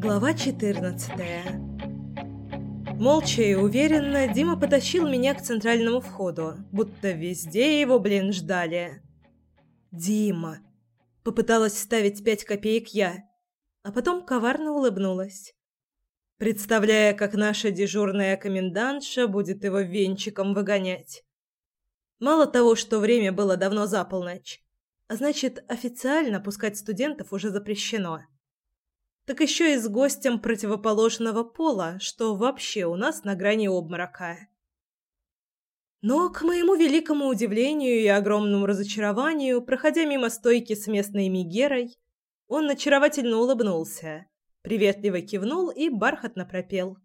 Глава 14 Молча и уверенно Дима потащил меня к центральному входу, будто везде его, блин, ждали. «Дима!» — попыталась вставить пять копеек я, а потом коварно улыбнулась. Представляя, как наша дежурная комендантша будет его венчиком выгонять. Мало того, что время было давно за полночь, а значит, официально пускать студентов уже запрещено так еще и с гостем противоположного пола, что вообще у нас на грани обморока. Но, к моему великому удивлению и огромному разочарованию, проходя мимо стойки с местной мигерой, он очаровательно улыбнулся, приветливо кивнул и бархатно пропел.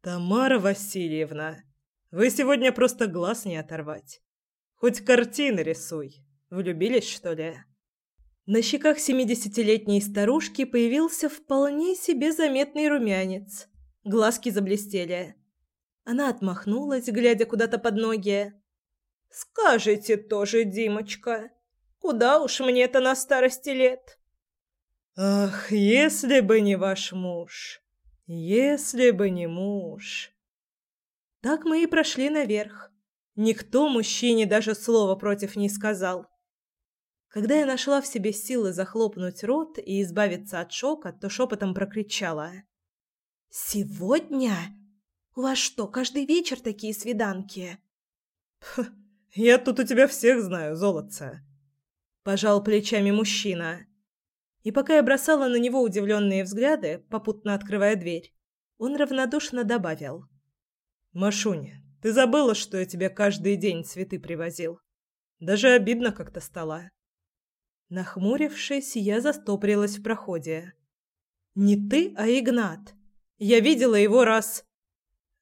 «Тамара Васильевна, вы сегодня просто глаз не оторвать. Хоть картины рисуй. Влюбились, что ли?» На щеках семидесятилетней старушки появился вполне себе заметный румянец. Глазки заблестели. Она отмахнулась, глядя куда-то под ноги. «Скажите тоже, Димочка, куда уж мне-то на старости лет?» «Ах, если бы не ваш муж! Если бы не муж!» Так мы и прошли наверх. Никто мужчине даже слова против не сказал. Когда я нашла в себе силы захлопнуть рот и избавиться от шока, то шепотом прокричала. «Сегодня? У вас что, каждый вечер такие свиданки?» «Я тут у тебя всех знаю, золотце!» Пожал плечами мужчина. И пока я бросала на него удивленные взгляды, попутно открывая дверь, он равнодушно добавил. «Машуня, ты забыла, что я тебе каждый день цветы привозил? Даже обидно как-то стало». Нахмурившись, я застопорилась в проходе. «Не ты, а Игнат. Я видела его раз...»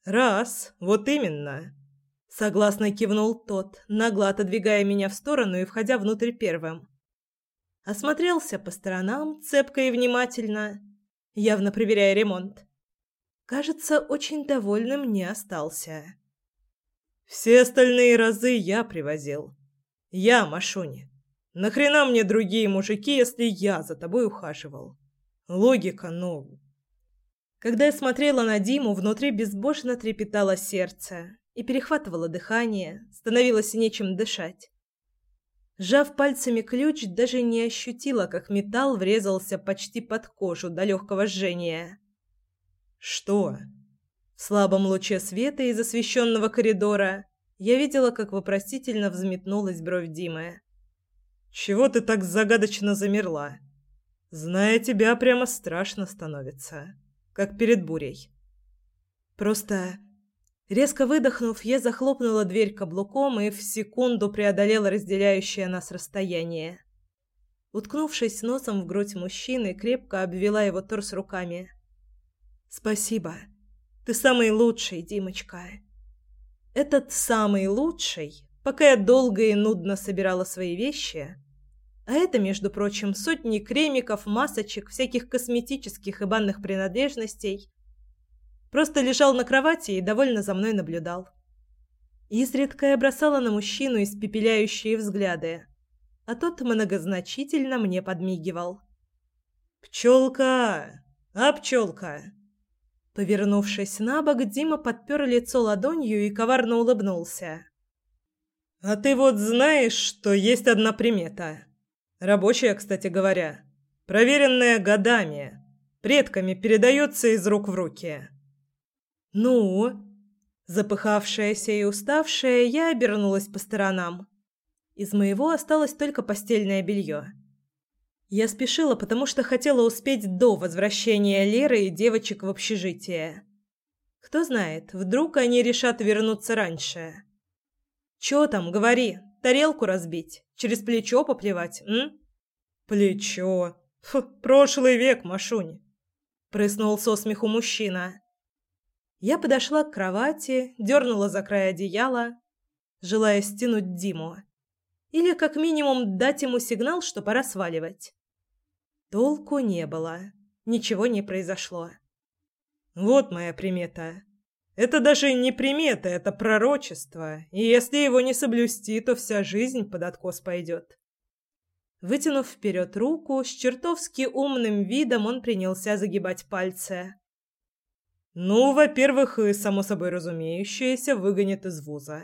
«Раз, вот именно!» Согласно кивнул тот, нагло отодвигая меня в сторону и входя внутрь первым. Осмотрелся по сторонам, цепко и внимательно, явно проверяя ремонт. Кажется, очень довольным не остался. «Все остальные разы я привозил. Я, Машуня. Нахрена мне другие мужики, если я за тобой ухаживал? Логика, ну... Когда я смотрела на Диму, внутри безбожно трепетало сердце и перехватывало дыхание, становилось нечем дышать. Сжав пальцами ключ, даже не ощутила, как металл врезался почти под кожу до легкого жжения. «Что?» В слабом луче света из освещенного коридора я видела, как вопросительно взметнулась бровь Димы. Чего ты так загадочно замерла? Зная тебя, прямо страшно становится, как перед бурей. Просто резко выдохнув, я захлопнула дверь каблуком и в секунду преодолела разделяющее нас расстояние. Уткнувшись носом в грудь мужчины, крепко обвела его торс руками. Спасибо. Ты самый лучший, Димочка. Этот самый лучший, пока я долго и нудно собирала свои вещи, а это, между прочим, сотни кремиков, масочек, всяких косметических и банных принадлежностей. Просто лежал на кровати и довольно за мной наблюдал. Изредка я бросала на мужчину испепеляющие взгляды, а тот многозначительно мне подмигивал. «Пчелка! А, пчелка!» Повернувшись на бок, Дима подпер лицо ладонью и коварно улыбнулся. «А ты вот знаешь, что есть одна примета?» Рабочая, кстати говоря, проверенная годами, предками передается из рук в руки. Ну, запыхавшаяся и уставшая, я обернулась по сторонам. Из моего осталось только постельное белье. Я спешила, потому что хотела успеть до возвращения Леры и девочек в общежитие. Кто знает, вдруг они решат вернуться раньше. «Чё там, говори, тарелку разбить?» Через плечо поплевать, м? Плечо. Фу, прошлый век, Машунь. Прыснул со смеху мужчина. Я подошла к кровати, дернула за край одеяла, желая стянуть Диму. Или, как минимум, дать ему сигнал, что пора сваливать. Толку не было. Ничего не произошло. Вот моя примета. Это даже не примета, это пророчество, и если его не соблюсти, то вся жизнь под откос пойдет. Вытянув вперед руку, с чертовски умным видом он принялся загибать пальцы. Ну, во-первых, и само собой разумеющееся выгонят из вуза.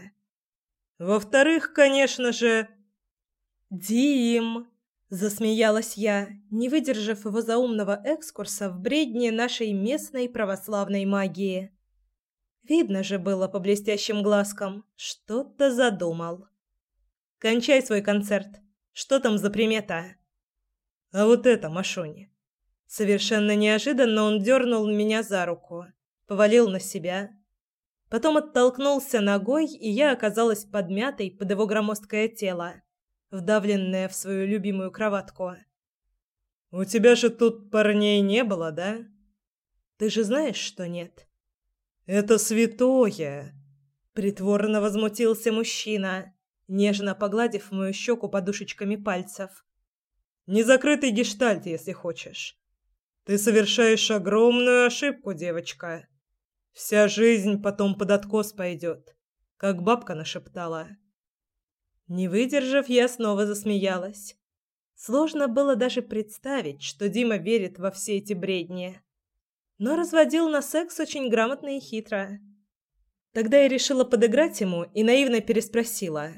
Во-вторых, конечно же... «Дим!» – засмеялась я, не выдержав его заумного экскурса в бредне нашей местной православной магии. Видно же было по блестящим глазкам, что-то задумал. «Кончай свой концерт. Что там за примета?» «А вот это, Машуни!» Совершенно неожиданно он дернул меня за руку, повалил на себя, Потом оттолкнулся ногой, и я оказалась подмятой под его громоздкое тело, вдавленная в свою любимую кроватку. «У тебя же тут парней не было, да?» «Ты же знаешь, что нет?» «Это святое!» Притворно возмутился мужчина, нежно погладив мою щеку подушечками пальцев. «Незакрытый гештальт, если хочешь. Ты совершаешь огромную ошибку, девочка. Вся жизнь потом под откос пойдет, как бабка нашептала. Не выдержав, я снова засмеялась. Сложно было даже представить, что Дима верит во все эти бредни. Но разводил на секс очень грамотно и хитро. Тогда я решила подыграть ему и наивно переспросила.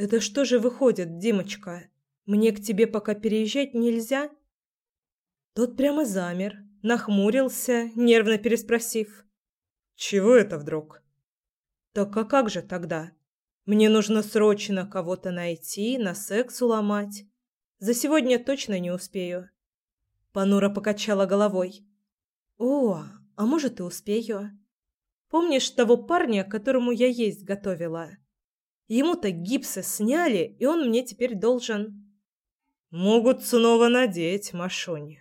«Это что же выходит, Димочка? Мне к тебе пока переезжать нельзя?» Тот прямо замер, нахмурился, нервно переспросив. Чего это вдруг? Так а как же тогда? Мне нужно срочно кого-то найти, на секс уломать. За сегодня точно не успею. Панура покачала головой. О, а может и успею. Помнишь того парня, которому я есть готовила? Ему-то гипсы сняли, и он мне теперь должен. Могут снова надеть, Машунь.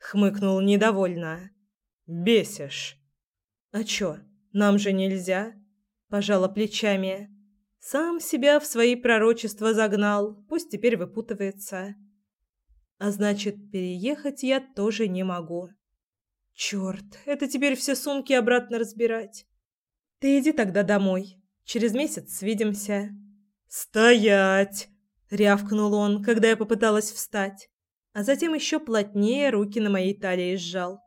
Хмыкнул недовольно. Бесишь. «А чё, нам же нельзя?» – пожала плечами. «Сам себя в свои пророчества загнал, пусть теперь выпутывается. А значит, переехать я тоже не могу. Чёрт, это теперь все сумки обратно разбирать. Ты иди тогда домой, через месяц свидимся». «Стоять!» – рявкнул он, когда я попыталась встать, а затем еще плотнее руки на моей талии сжал.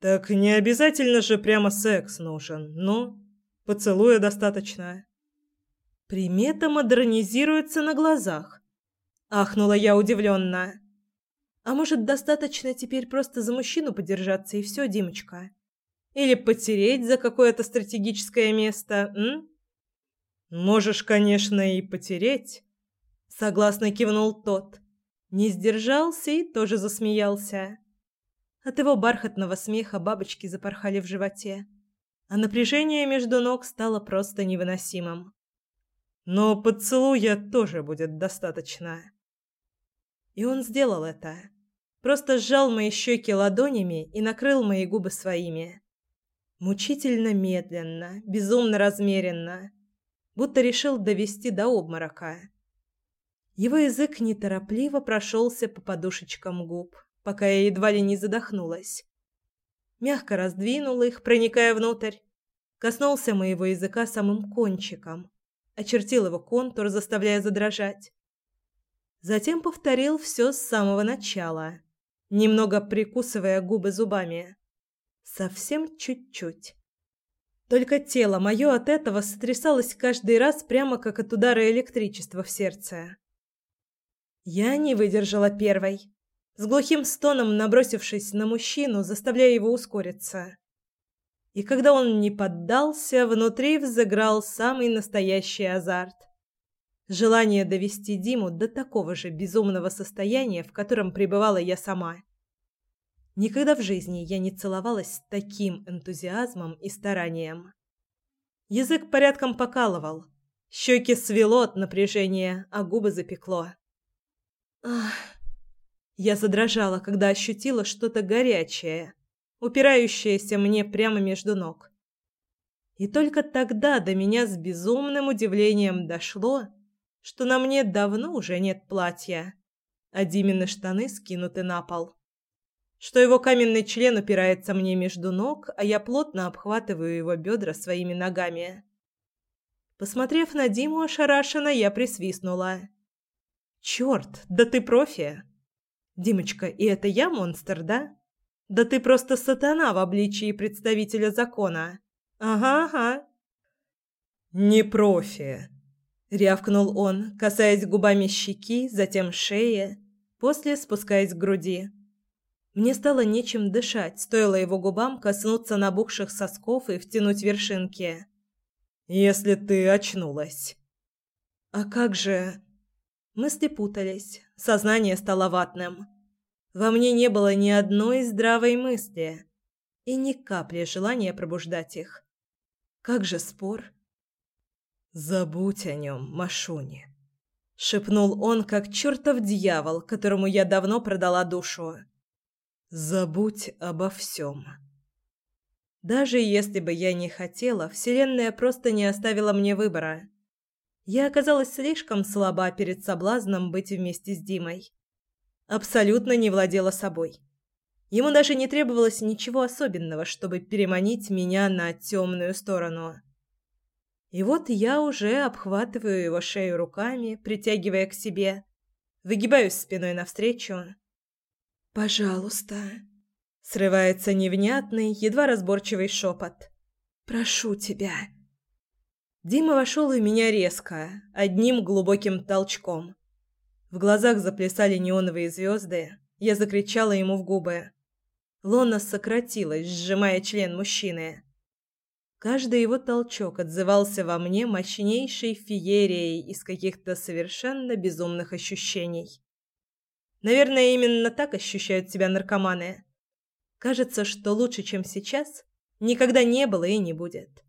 Так не обязательно же прямо секс нужен, ну, поцелуя достаточно. Примета модернизируется на глазах. Ахнула я удивленно. А может, достаточно теперь просто за мужчину подержаться и все, Димочка? Или потереть за какое-то стратегическое место, м? Можешь, конечно, и потереть, согласно кивнул тот. Не сдержался и тоже засмеялся. От его бархатного смеха бабочки запорхали в животе, а напряжение между ног стало просто невыносимым. Но поцелуя тоже будет достаточно. И он сделал это. Просто сжал мои щеки ладонями и накрыл мои губы своими. Мучительно медленно, безумно размеренно, будто решил довести до обморока. Его язык неторопливо прошелся по подушечкам губ, пока я едва ли не задохнулась. Мягко раздвинул их, проникая внутрь, коснулся моего языка самым кончиком, очертил его контур, заставляя задрожать. Затем повторил все с самого начала, немного прикусывая губы зубами. Совсем чуть-чуть. Только тело мое от этого сотрясалось каждый раз прямо как от удара электричества в сердце. Я не выдержала первой с глухим стоном набросившись на мужчину, заставляя его ускориться. И когда он не поддался, внутри взыграл самый настоящий азарт. Желание довести Диму до такого же безумного состояния, в котором пребывала я сама. Никогда в жизни я не целовалась с таким энтузиазмом и старанием. Язык порядком покалывал, щеки свело от напряжения, а губы запекло. Ах... Я задрожала, когда ощутила что-то горячее, упирающееся мне прямо между ног. И только тогда до меня с безумным удивлением дошло, что на мне давно уже нет платья, а Димины штаны скинуты на пол. Что его каменный член упирается мне между ног, а я плотно обхватываю его бедра своими ногами. Посмотрев на Диму ошарашенно, я присвистнула. Черт, да ты профи! Димочка, и это я монстр, да? Да ты просто сатана в обличии представителя закона. Ага, ага. Не профи, рявкнул он, касаясь губами щеки, затем шеи, после спускаясь к груди. Мне стало нечем дышать, стоило его губам коснуться набухших сосков и втянуть вершинки. «Если ты очнулась». «А как же...» Мысли путались, сознание стало ватным. Во мне не было ни одной здравой мысли и ни капли желания пробуждать их. Как же спор? «Забудь о нем, Машуни», — шепнул он, как чертов дьявол, которому я давно продала душу. Забудь обо всем. Даже если бы я не хотела, Вселенная просто не оставила мне выбора. Я оказалась слишком слаба перед соблазном быть вместе с Димой. Абсолютно не владела собой. Ему даже не требовалось ничего особенного, чтобы переманить меня на темную сторону. И вот я уже обхватываю его шею руками, притягивая к себе, выгибаюсь спиной навстречу «Пожалуйста», — срывается невнятный, едва разборчивый шепот. «Прошу тебя». Дима вошел в меня резко, одним глубоким толчком. В глазах заплясали неоновые звезды. Я закричала ему в губы. Лона сократилась, сжимая член мужчины. Каждый его толчок отзывался во мне мощнейшей феерией из каких-то совершенно безумных ощущений. Наверное, именно так ощущают себя наркоманы. Кажется, что лучше, чем сейчас, никогда не было и не будет.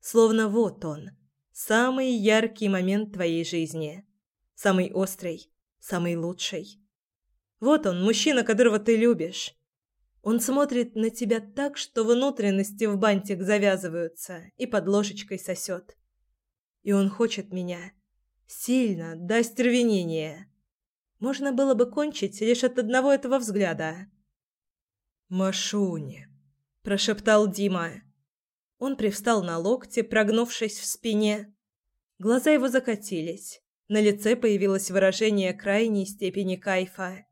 Словно вот он, самый яркий момент твоей жизни, самый острый, самый лучший. Вот он, мужчина, которого ты любишь. Он смотрит на тебя так, что внутренности в бантик завязываются и под ложечкой сосет. И он хочет меня. Сильно, до остервенения. Можно было бы кончить лишь от одного этого взгляда. «Машуни», – прошептал Дима. Он привстал на локте, прогнувшись в спине. Глаза его закатились. На лице появилось выражение крайней степени кайфа.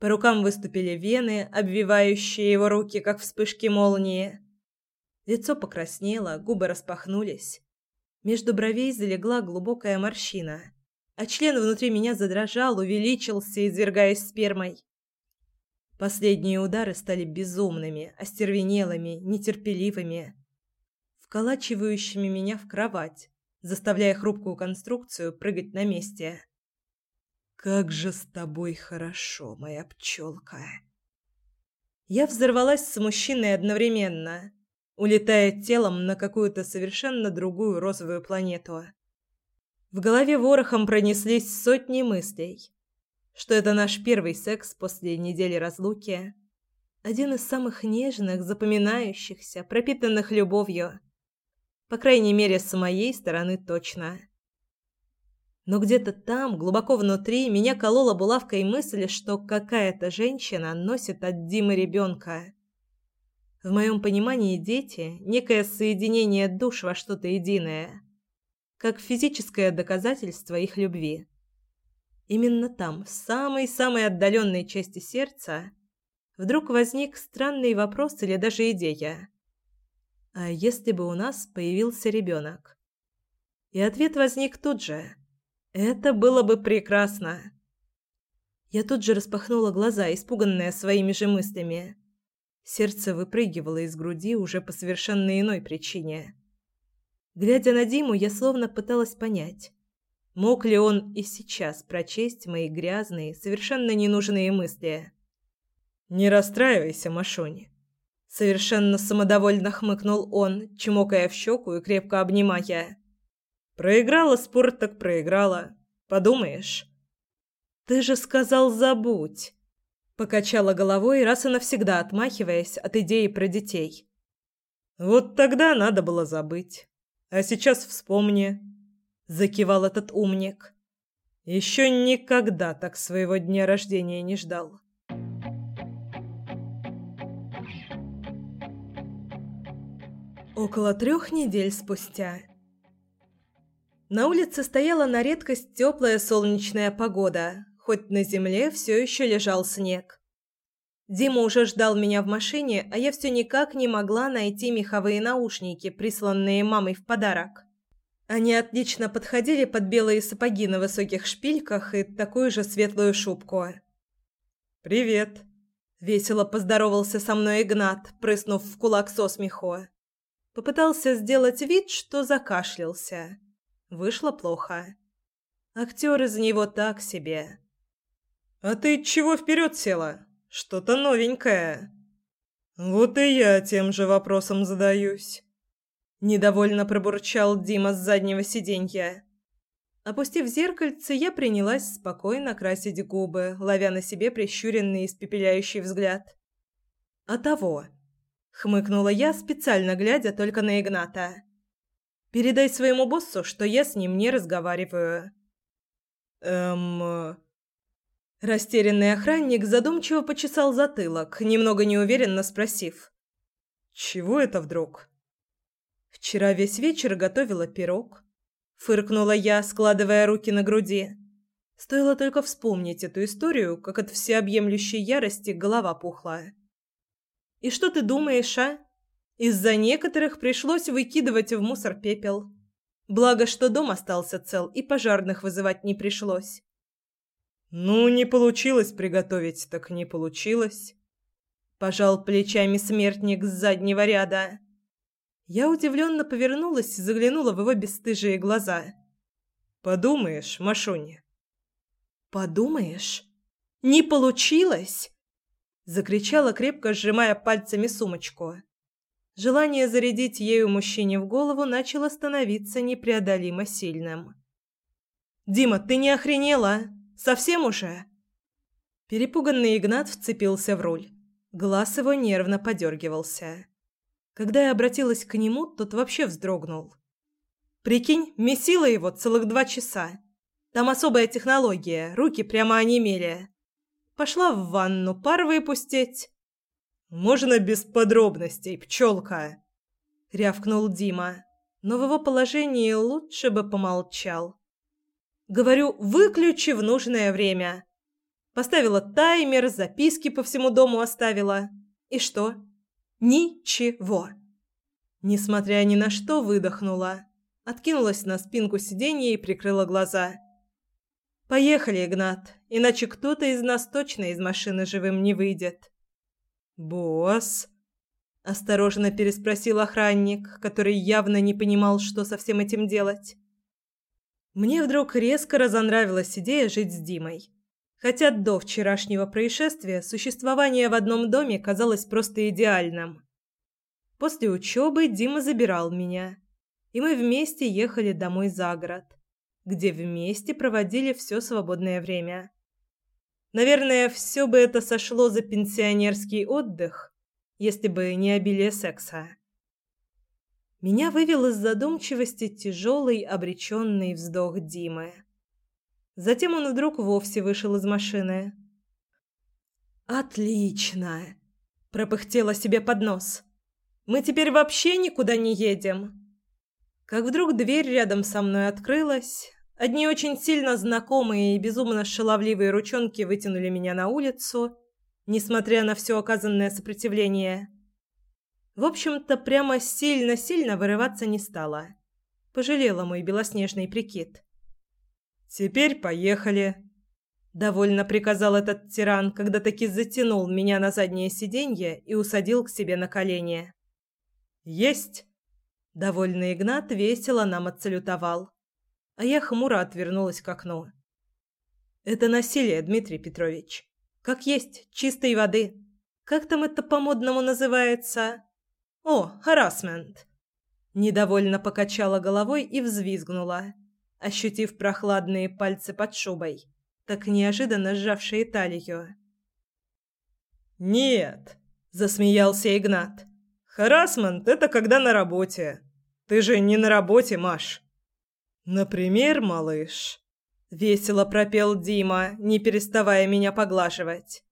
По рукам выступили вены, обвивающие его руки, как вспышки молнии. Лицо покраснело, губы распахнулись. Между бровей залегла глубокая морщина а член внутри меня задрожал, увеличился, извергаясь спермой. Последние удары стали безумными, остервенелыми, нетерпеливыми, вколачивающими меня в кровать, заставляя хрупкую конструкцию прыгать на месте. «Как же с тобой хорошо, моя пчелка!» Я взорвалась с мужчиной одновременно, улетая телом на какую-то совершенно другую розовую планету. В голове ворохом пронеслись сотни мыслей. Что это наш первый секс после недели разлуки. Один из самых нежных, запоминающихся, пропитанных любовью. По крайней мере, с моей стороны точно. Но где-то там, глубоко внутри, меня колола булавкой мысль, что какая-то женщина носит от Димы ребенка. В моем понимании дети – некое соединение душ во что-то единое – как физическое доказательство их любви. Именно там, в самой-самой отдаленной части сердца, вдруг возник странный вопрос или даже идея. А если бы у нас появился ребенок? И ответ возник тут же. Это было бы прекрасно. Я тут же распахнула глаза, испуганная своими же мыслями. Сердце выпрыгивало из груди уже по совершенно иной причине. Глядя на Диму, я словно пыталась понять, мог ли он и сейчас прочесть мои грязные, совершенно ненужные мысли. «Не расстраивайся, Машуни», — совершенно самодовольно хмыкнул он, чмокая в щеку и крепко обнимая. «Проиграла спорт, так проиграла. Подумаешь». «Ты же сказал забудь!» Покачала головой, раз и навсегда отмахиваясь от идеи про детей. «Вот тогда надо было забыть». А сейчас вспомни, закивал этот умник. Еще никогда так своего дня рождения не ждал. Около трех недель спустя. На улице стояла на редкость теплая солнечная погода, хоть на земле все еще лежал снег. Дима уже ждал меня в машине, а я все никак не могла найти меховые наушники, присланные мамой в подарок. Они отлично подходили под белые сапоги на высоких шпильках и такую же светлую шубку. «Привет!» – весело поздоровался со мной Игнат, прыснув в кулак со смеху. Попытался сделать вид, что закашлялся. Вышло плохо. Актер из него так себе. «А ты чего вперед села? Что-то новенькое». «Вот и я тем же вопросом задаюсь». Недовольно пробурчал Дима с заднего сиденья. Опустив зеркальце, я принялась спокойно красить губы, ловя на себе прищуренный испепеляющий взгляд. «А того!» — хмыкнула я, специально глядя только на Игната. «Передай своему боссу, что я с ним не разговариваю». «Эм...» Растерянный охранник задумчиво почесал затылок, немного неуверенно спросив. «Чего это вдруг?» Вчера весь вечер готовила пирог. Фыркнула я, складывая руки на груди. Стоило только вспомнить эту историю, как от всеобъемлющей ярости голова пухла. «И что ты думаешь, а? Из-за некоторых пришлось выкидывать в мусор пепел. Благо, что дом остался цел, и пожарных вызывать не пришлось». «Ну, не получилось приготовить, так не получилось», – пожал плечами смертник с заднего ряда. Я удивленно повернулась и заглянула в его бесстыжие глаза. «Подумаешь, Машуня». «Подумаешь? Не получилось?» Закричала, крепко сжимая пальцами сумочку. Желание зарядить ею мужчине в голову начало становиться непреодолимо сильным. «Дима, ты не охренела? Совсем уже?» Перепуганный Игнат вцепился в руль. Глаз его нервно подергивался. Когда я обратилась к нему, тот вообще вздрогнул. Прикинь, месила его целых два часа. Там особая технология, руки прямо онемели. Пошла в ванну пар выпустить. «Можно без подробностей, пчелка?» — рявкнул Дима, но в его положении лучше бы помолчал. «Говорю, выключи в нужное время». Поставила таймер, записки по всему дому оставила. И что? Ничего. Несмотря ни на что, выдохнула. Откинулась на спинку сиденья и прикрыла глаза. «Поехали, Игнат, иначе кто-то из нас точно из машины живым не выйдет». «Босс?» – осторожно переспросил охранник, который явно не понимал, что со всем этим делать. Мне вдруг резко разонравилась идея жить с Димой. Хотя до вчерашнего происшествия существование в одном доме казалось просто идеальным. После учебы Дима забирал меня, и мы вместе ехали домой за город, где вместе проводили все свободное время. Наверное, все бы это сошло за пенсионерский отдых, если бы не обилие секса. Меня вывел из задумчивости тяжелый обреченный вздох Димы. Затем он вдруг вовсе вышел из машины. «Отлично!» – пропыхтела себе под нос. «Мы теперь вообще никуда не едем!» Как вдруг дверь рядом со мной открылась, одни очень сильно знакомые и безумно шаловливые ручонки вытянули меня на улицу, несмотря на все оказанное сопротивление. В общем-то, прямо сильно-сильно вырываться не стала. Пожалела мой белоснежный прикид. «Теперь поехали», — довольно приказал этот тиран, когда таки затянул меня на заднее сиденье и усадил к себе на колени. «Есть!» Довольный Игнат весело нам отсалютовал, а я хмуро отвернулась к окну. «Это насилие, Дмитрий Петрович. Как есть, чистой воды. Как там это по-модному называется? О, харасмент!» Недовольно покачала головой и взвизгнула ощутив прохладные пальцы под шубой, так неожиданно сжавшие талию. «Нет», – засмеялся Игнат. «Харасмент – это когда на работе. Ты же не на работе, Маш». «Например, малыш», – весело пропел Дима, не переставая меня поглаживать.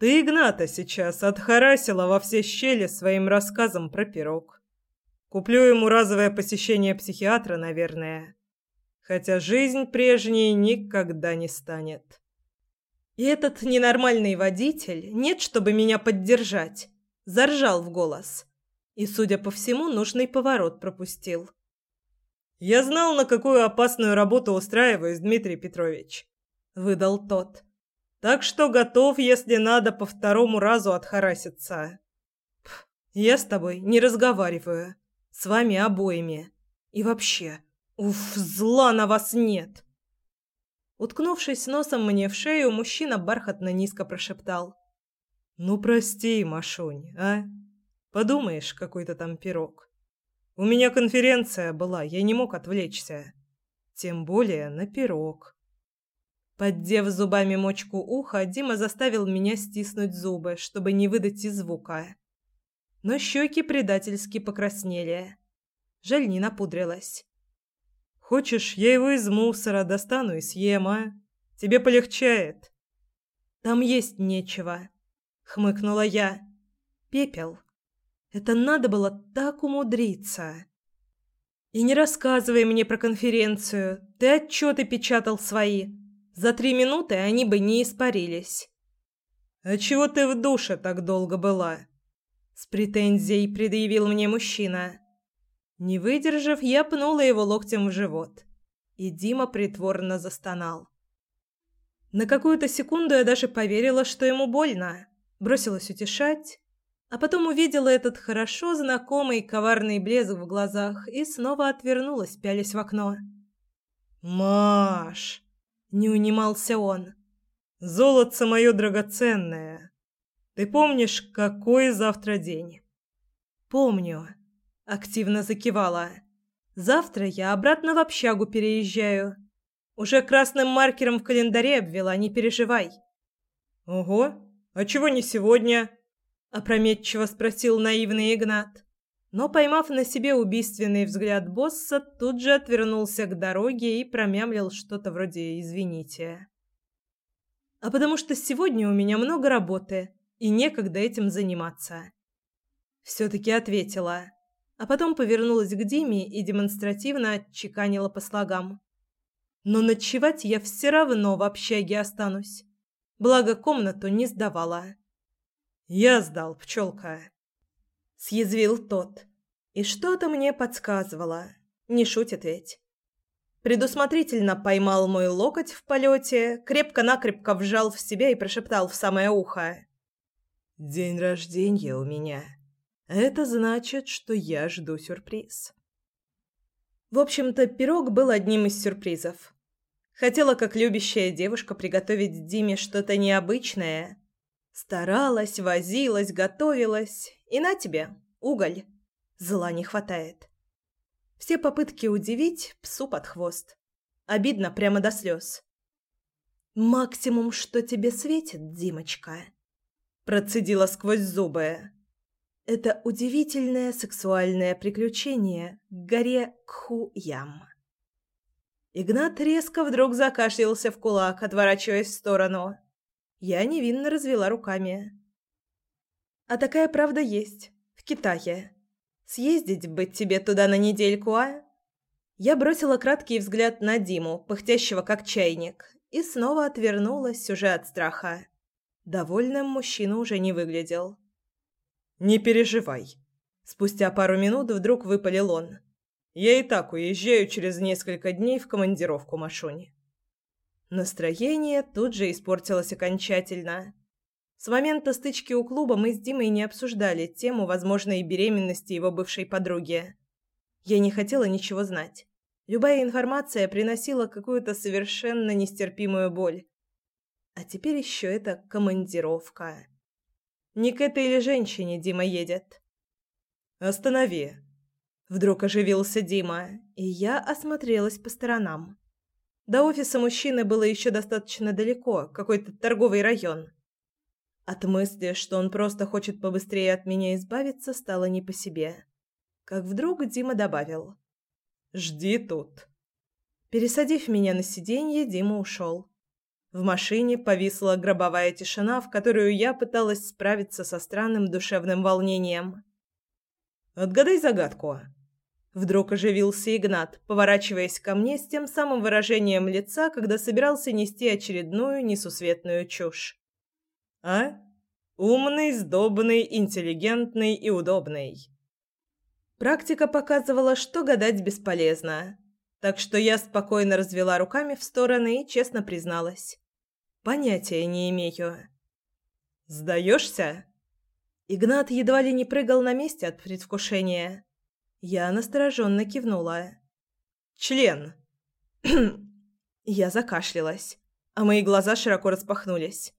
«Ты Игната сейчас отхарасила во все щели своим рассказом про пирог. Куплю ему разовое посещение психиатра, наверное. хотя жизнь прежней никогда не станет. И этот ненормальный водитель, нет, чтобы меня поддержать, заржал в голос. И, судя по всему, нужный поворот пропустил. «Я знал, на какую опасную работу устраиваюсь, Дмитрий Петрович», — выдал тот. «Так что готов, если надо, по второму разу отхараситься». «Я с тобой не разговариваю. С вами обоими. И вообще, уф, зла на вас нет». Уткнувшись носом мне в шею, мужчина бархатно низко прошептал. «Ну, прости, Машунь, а? Подумаешь, какой-то там пирог. У меня конференция была, я не мог отвлечься. Тем более на пирог». Поддев зубами мочку уха, Дима заставил меня стиснуть зубы, чтобы не выдать и звука. Но щеки предательски покраснели. Жаль, не напудрилась. Хочешь, я его из мусора достану и съем, а? Тебе полегчает. Там есть нечего, хмыкнула я. Пепел. Это надо было так умудриться. И не рассказывай мне про конференцию. Ты отчеты печатал свои. За три минуты они бы не испарились. А чего ты в душе так долго была? С претензией предъявил мне мужчина. Не выдержав, я пнула его локтем в живот, и Дима притворно застонал. На какую-то секунду я даже поверила, что ему больно, бросилась утешать, а потом увидела этот хорошо знакомый коварный блеск в глазах и снова отвернулась, пялясь в окно. «Маш!» — не унимался он. «Золотце мое драгоценное! Ты помнишь, какой завтра день?» «Помню», Активно закивала. Завтра я обратно в общагу переезжаю. Уже красным маркером в календаре обвела, не переживай. Ого, а чего не сегодня? опрометчиво спросил наивный Игнат. Но поймав на себе убийственный взгляд босса, тут же отвернулся к дороге и промямлил что-то вроде извините. А потому что сегодня у меня много работы и некогда этим заниматься. все таки ответила а потом повернулась к Диме и демонстративно отчеканила по слогам. Но ночевать я все равно в общаге останусь. Благо комнату не сдавала. Я сдал, пчелка. Съязвил тот. И что-то мне подсказывало. Не шутит ведь. Предусмотрительно поймал мой локоть в полете, крепко-накрепко вжал в себя и прошептал в самое ухо. «День рождения у меня». Это значит, что я жду сюрприз. В общем-то, пирог был одним из сюрпризов. Хотела, как любящая девушка, приготовить Диме что-то необычное. Старалась, возилась, готовилась. И на тебе, уголь. Зла не хватает. Все попытки удивить псу под хвост. Обидно прямо до слез. «Максимум, что тебе светит, Димочка», – процедила сквозь зубы. Это удивительное сексуальное приключение к горе Кху-Ям. Игнат резко вдруг закашлялся в кулак, отворачиваясь в сторону. Я невинно развела руками. А такая правда есть. В Китае. Съездить бы тебе туда на недельку, а? Я бросила краткий взгляд на Диму, пыхтящего как чайник, и снова отвернулась уже от страха. Довольным мужчина уже не выглядел. «Не переживай». Спустя пару минут вдруг выпалил он. «Я и так уезжаю через несколько дней в командировку Машуни». Настроение тут же испортилось окончательно. С момента стычки у клуба мы с Димой не обсуждали тему возможной беременности его бывшей подруги. Я не хотела ничего знать. Любая информация приносила какую-то совершенно нестерпимую боль. А теперь еще это командировка. Не к этой ли женщине Дима едет? Останови. Вдруг оживился Дима, и я осмотрелась по сторонам. До офиса мужчины было еще достаточно далеко, какой-то торговый район. От мысли, что он просто хочет побыстрее от меня избавиться, стало не по себе. Как вдруг Дима добавил: "Жди тут". Пересадив меня на сиденье, Дима ушел. В машине повисла гробовая тишина, в которую я пыталась справиться со странным душевным волнением. «Отгадай загадку». Вдруг оживился Игнат, поворачиваясь ко мне с тем самым выражением лица, когда собирался нести очередную несусветную чушь. «А? Умный, сдобный, интеллигентный и удобный». Практика показывала, что гадать бесполезно, так что я спокойно развела руками в стороны и честно призналась. Понятия не имею. «Сдаешься?» Игнат едва ли не прыгал на месте от предвкушения. Я настороженно кивнула. «Член!» Я закашлялась, а мои глаза широко распахнулись.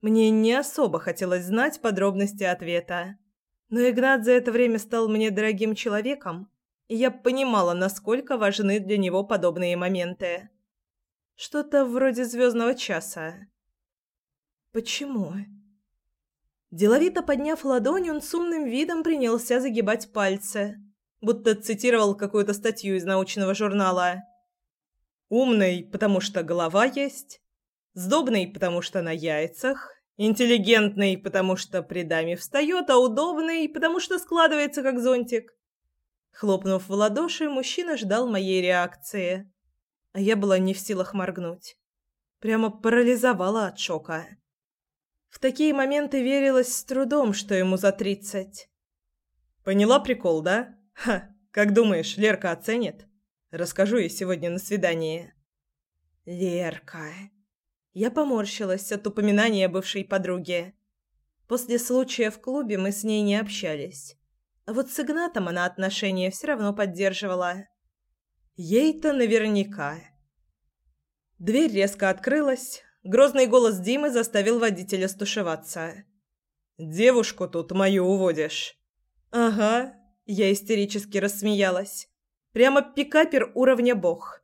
Мне не особо хотелось знать подробности ответа. Но Игнат за это время стал мне дорогим человеком, и я понимала, насколько важны для него подобные моменты. Что-то вроде звездного часа. «Почему?» Деловито подняв ладонь, он с умным видом принялся загибать пальцы будто цитировал какую-то статью из научного журнала. «Умный, потому что голова есть, сдобный, потому что на яйцах, интеллигентный, потому что при даме встает, а удобный, потому что складывается как зонтик». Хлопнув в ладоши, мужчина ждал моей реакции, а я была не в силах моргнуть. Прямо парализовала от шока. В такие моменты верилось с трудом, что ему за тридцать. «Поняла прикол, да?» «Ха, как думаешь, Лерка оценит? Расскажу ей сегодня на свидании». «Лерка...» Я поморщилась от упоминания бывшей подруги. После случая в клубе мы с ней не общались. А вот с Игнатом она отношения все равно поддерживала. Ей-то наверняка. Дверь резко открылась. Грозный голос Димы заставил водителя стушеваться. «Девушку тут мою уводишь». «Ага, я истерически рассмеялась. Прямо пикапер уровня бог.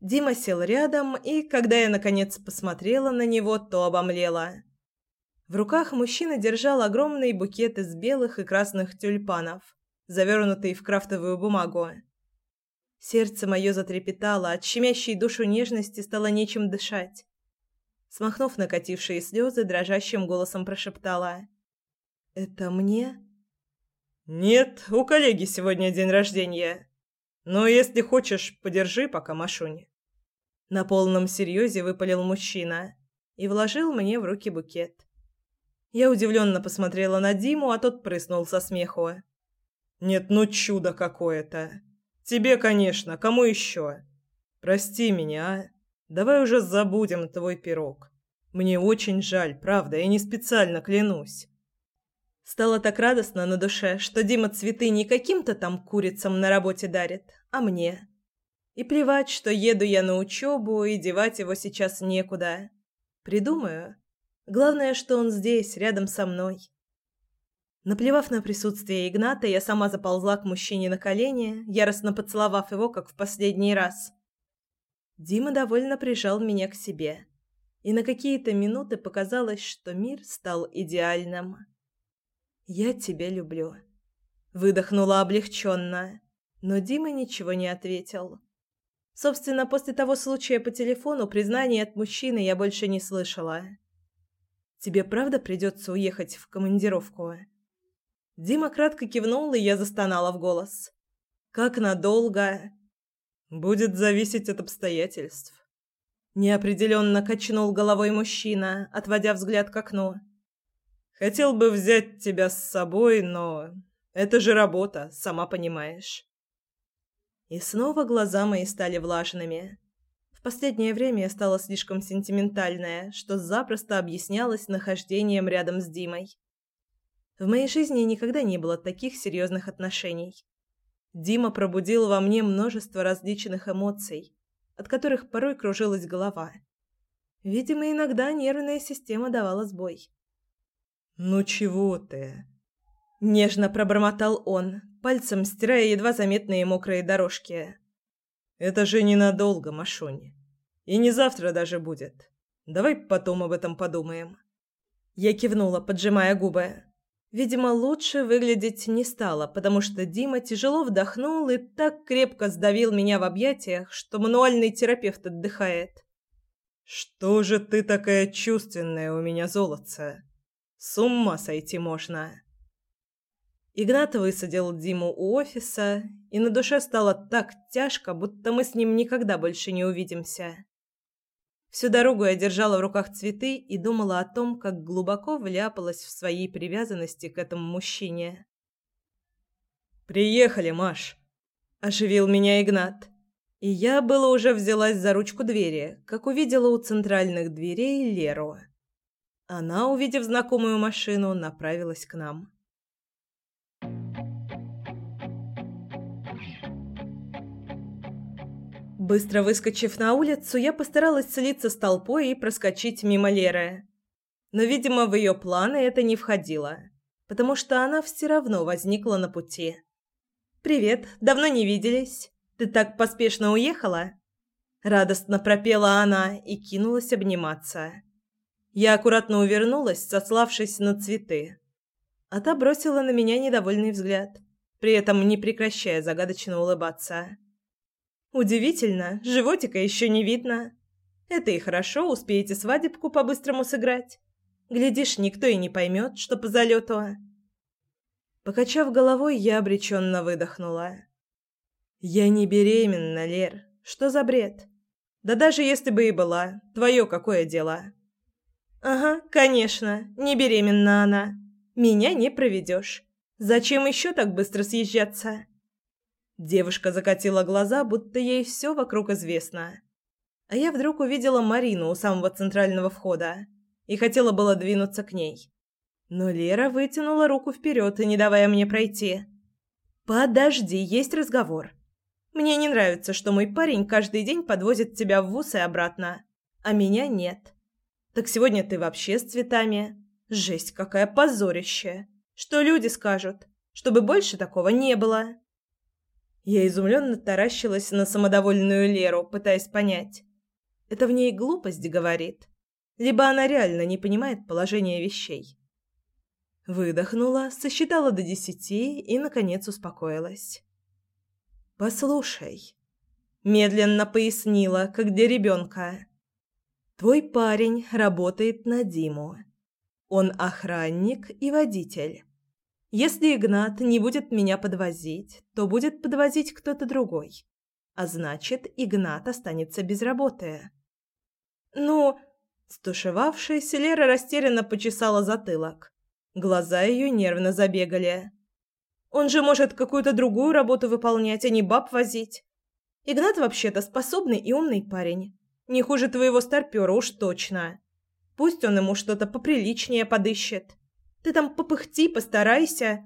Дима сел рядом, и, когда я наконец посмотрела на него, то обомлела. В руках мужчина держал огромный букет из белых и красных тюльпанов, завернутый в крафтовую бумагу. Сердце мое затрепетало, от щемящей душу нежности стало нечем дышать. Смахнув накатившие слезы, дрожащим голосом прошептала. «Это мне?» «Нет, у коллеги сегодня день рождения. Но если хочешь, подержи пока Машунь». На полном серьезе выпалил мужчина и вложил мне в руки букет. Я удивленно посмотрела на Диму, а тот прыснул со смеху. «Нет, ну чудо какое-то! Тебе, конечно, кому еще? Прости меня, а? Давай уже забудем твой пирог. Мне очень жаль, правда, я не специально клянусь». Стало так радостно на душе, что Дима цветы не каким-то там курицам на работе дарит, а мне. И плевать, что еду я на учебу, и девать его сейчас некуда. Придумаю. Главное, что он здесь, рядом со мной. Наплевав на присутствие Игната, я сама заползла к мужчине на колени, яростно поцеловав его, как в последний раз. Дима довольно прижал меня к себе. И на какие-то минуты показалось, что мир стал идеальным. «Я тебя люблю». Выдохнула облегченно, но Дима ничего не ответил. Собственно, после того случая по телефону признания от мужчины я больше не слышала. «Тебе правда придется уехать в командировку?» Дима кратко кивнул, и я застонала в голос. «Как надолго?» «Будет зависеть от обстоятельств». Неопределенно качнул головой мужчина, отводя взгляд к окну. Хотел бы взять тебя с собой, но это же работа, сама понимаешь. И снова глаза мои стали влажными. В последнее время я стала слишком сентиментальная, что запросто объяснялось нахождением рядом с Димой. В моей жизни никогда не было таких серьезных отношений. Дима пробудил во мне множество различных эмоций, от которых порой кружилась голова. Видимо, иногда нервная система давала сбой. «Ну чего ты?» Нежно пробормотал он, пальцем стирая едва заметные мокрые дорожки. «Это же ненадолго, Машунь. И не завтра даже будет. Давай потом об этом подумаем». Я кивнула, поджимая губы. Видимо, лучше выглядеть не стало, потому что Дима тяжело вдохнул и так крепко сдавил меня в объятиях, что мануальный терапевт отдыхает. «Что же ты такая чувственная у меня, золотце?» С ума сойти можно. Игнат высадил Диму у офиса, и на душе стало так тяжко, будто мы с ним никогда больше не увидимся. Всю дорогу я держала в руках цветы и думала о том, как глубоко вляпалась в своей привязанности к этому мужчине. «Приехали, Маш!» – оживил меня Игнат. И я было уже взялась за ручку двери, как увидела у центральных дверей Леру. Она, увидев знакомую машину, направилась к нам. Быстро выскочив на улицу, я постаралась слиться с толпой и проскочить мимо Леры. Но, видимо, в ее планы это не входило, потому что она все равно возникла на пути. «Привет, давно не виделись. Ты так поспешно уехала?» Радостно пропела она и кинулась обниматься. Я аккуратно увернулась, сославшись на цветы. А та бросила на меня недовольный взгляд, при этом не прекращая загадочно улыбаться. Удивительно, животика еще не видно. Это и хорошо, успеете свадебку по-быстрому сыграть. Глядишь, никто и не поймет, что по залету. Покачав головой, я обреченно выдохнула. «Я не беременна, Лер. Что за бред? Да даже если бы и была, твое какое дело?» «Ага, конечно, не беременна она. Меня не проведешь. Зачем еще так быстро съезжаться?» Девушка закатила глаза, будто ей все вокруг известно. А я вдруг увидела Марину у самого центрального входа и хотела было двинуться к ней. Но Лера вытянула руку вперед, не давая мне пройти. «Подожди, есть разговор. Мне не нравится, что мой парень каждый день подвозит тебя в вуз и обратно, а меня нет. Так сегодня ты вообще с цветами. Жесть, какое позорище. Что люди скажут? Чтобы больше такого не было». Я изумленно таращилась на самодовольную Леру, пытаясь понять. Это в ней глупость говорит, либо она реально не понимает положение вещей. Выдохнула, сосчитала до десяти и, наконец, успокоилась. «Послушай», — медленно пояснила, как для ребенка. «Твой парень работает на Диму. Он охранник и водитель. Если Игнат не будет меня подвозить, то будет подвозить кто-то другой. А значит, Игнат останется без работы. Ну, стушевавшись, Лера растерянно почесала затылок. Глаза ее нервно забегали. Он же может какую-то другую работу выполнять, а не баб возить. Игнат вообще-то способный и умный парень. Не хуже твоего старпера уж точно. Пусть он ему что-то поприличнее подыщет. Ты там попыхти, постарайся.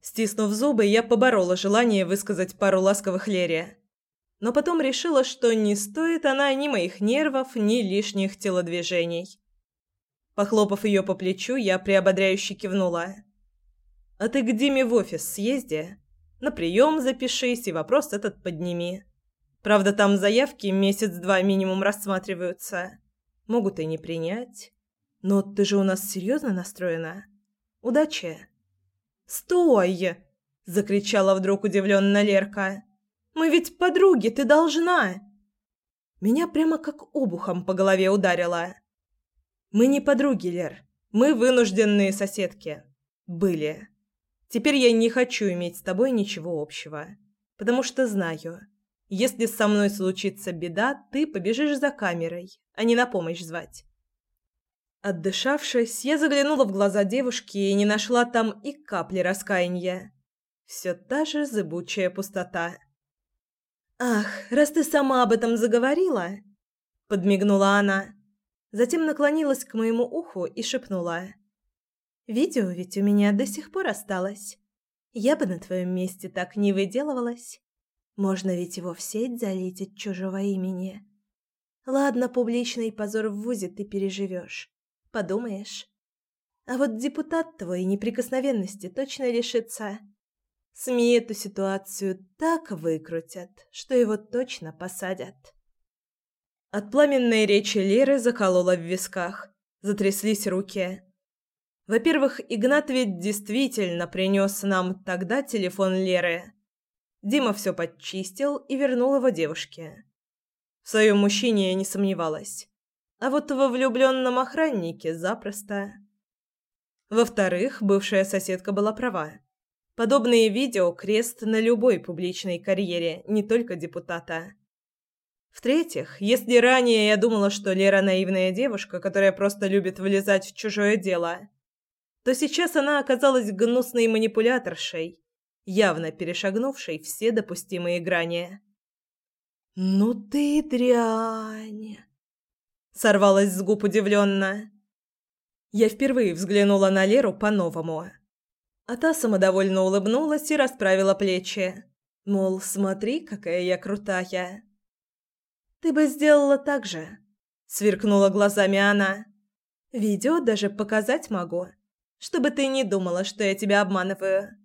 Стиснув зубы, я поборола желание высказать пару ласковых Лере. Но потом решила, что не стоит она ни моих нервов, ни лишних телодвижений. Похлопав ее по плечу, я приободряюще кивнула. «А ты к Диме в офис съезди. На прием запишись и вопрос этот подними. Правда, там заявки месяц-два минимум рассматриваются. Могут и не принять. Но ты же у нас серьезно настроена? Удачи!» «Стой!» – закричала вдруг удивленно Лерка. «Мы ведь подруги, ты должна!» Меня прямо как обухом по голове ударило. «Мы не подруги, Лер. Мы вынужденные соседки. Были. Теперь я не хочу иметь с тобой ничего общего. Потому что знаю, если со мной случится беда, ты побежишь за камерой, а не на помощь звать. Отдышавшись, я заглянула в глаза девушки и не нашла там и капли раскаяния. Все та же зыбучая пустота. «Ах, раз ты сама об этом заговорила!» — подмигнула она. Затем наклонилась к моему уху и шепнула. «Видео ведь у меня до сих пор осталось. Я бы на твоем месте так не выделывалась. Можно ведь его в сеть залить от чужого имени. Ладно, публичный позор в ВУЗе ты переживешь. Подумаешь. А вот депутат твой неприкосновенности точно лишится. СМИ эту ситуацию так выкрутят, что его точно посадят. От пламенной речи Леры заколола в висках. Затряслись руки. Во-первых, Игнат ведь действительно принес нам тогда телефон Леры. Дима все подчистил и вернул его девушке. В своем мужчине я не сомневалась. А вот во влюбленном охраннике запросто. Во-вторых, бывшая соседка была права. Подобные видео – крест на любой публичной карьере, не только депутата. В-третьих, если ранее я думала, что Лера наивная девушка, которая просто любит влезать в чужое дело, то сейчас она оказалась гнусной манипуляторшей, явно перешагнувшей все допустимые грани. «Ну ты дрянь!» Сорвалась с губ удивленно. Я впервые взглянула на Леру по-новому. А та самодовольно улыбнулась и расправила плечи. Мол, смотри, какая я крутая. «Ты бы сделала так же», — сверкнула глазами она. «Видео даже показать могу, чтобы ты не думала, что я тебя обманываю».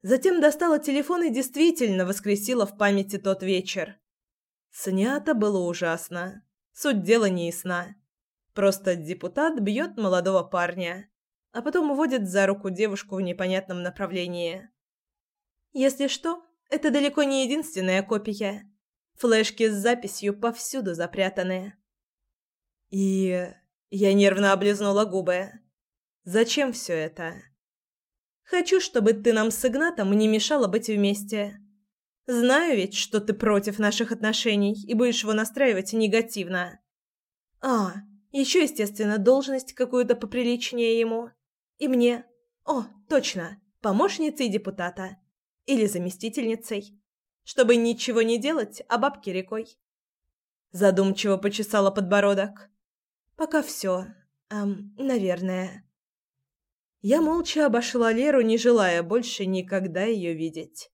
Затем достала телефон и действительно воскресила в памяти тот вечер. Снято было ужасно. Суть дела не ясна. Просто депутат бьет молодого парня, а потом уводит за руку девушку в непонятном направлении. Если что, это далеко не единственная копия. Флешки с записью повсюду запрятаны. И я нервно облизнула губы. Зачем все это? Хочу, чтобы ты нам с Игнатом не мешала быть вместе. Знаю ведь, что ты против наших отношений и будешь его настраивать негативно. А, еще, естественно, должность какую-то поприличнее ему. И мне. О, точно, помощницей депутата. Или заместительницей чтобы ничего не делать, а бабки рекой. Задумчиво почесала подбородок. Пока все. Эм, наверное. Я молча обошла Леру, не желая больше никогда ее видеть.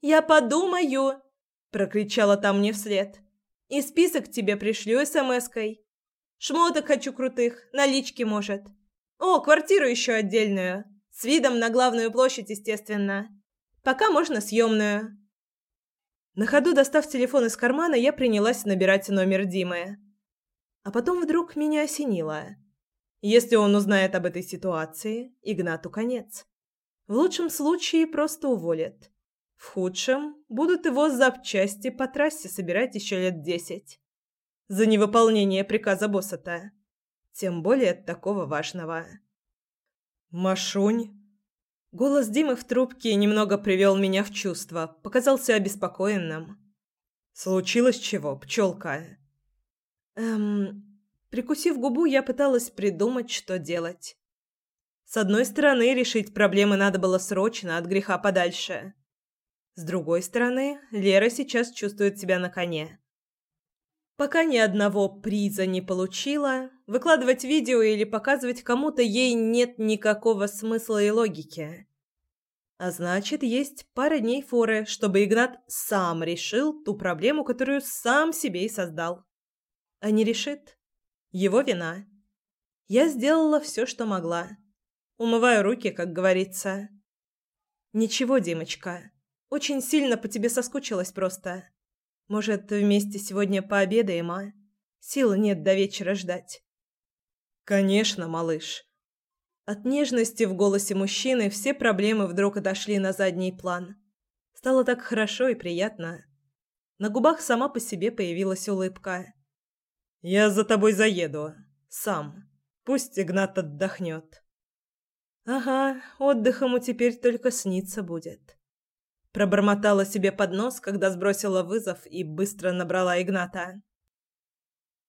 «Я подумаю!» – прокричала там мне вслед. «И список тебе пришлю смс-кой. Шмоток хочу крутых, налички может. О, квартиру еще отдельную, с видом на главную площадь, естественно. Пока можно съемную. На ходу достав телефон из кармана, я принялась набирать номер Димы. А потом вдруг меня осенило. Если он узнает об этой ситуации, Игнату конец. В лучшем случае просто уволят. В худшем будут его запчасти по трассе собирать еще лет десять. За невыполнение приказа босса-то. Тем более такого важного. «Машунь!» Голос Димы в трубке немного привел меня в чувство, показался обеспокоенным. «Случилось чего, пчелка?» Эм... Прикусив губу, я пыталась придумать, что делать. С одной стороны, решить проблемы надо было срочно, от греха подальше. С другой стороны, Лера сейчас чувствует себя на коне. Пока ни одного приза не получила, выкладывать видео или показывать кому-то ей нет никакого смысла и логики. А значит, есть пара дней форы, чтобы Игнат сам решил ту проблему, которую сам себе и создал. А не решит? Его вина. Я сделала все, что могла. Умываю руки, как говорится. Ничего, Димочка. Очень сильно по тебе соскучилась просто. Может, вместе сегодня пообедаем, а? Сил нет до вечера ждать. Конечно, малыш. От нежности в голосе мужчины все проблемы вдруг отошли на задний план. Стало так хорошо и приятно. На губах сама по себе появилась улыбка. «Я за тобой заеду. Сам. Пусть Игнат отдохнет». «Ага, отдых ему теперь только снится будет». Пробормотала себе под нос, когда сбросила вызов и быстро набрала Игната.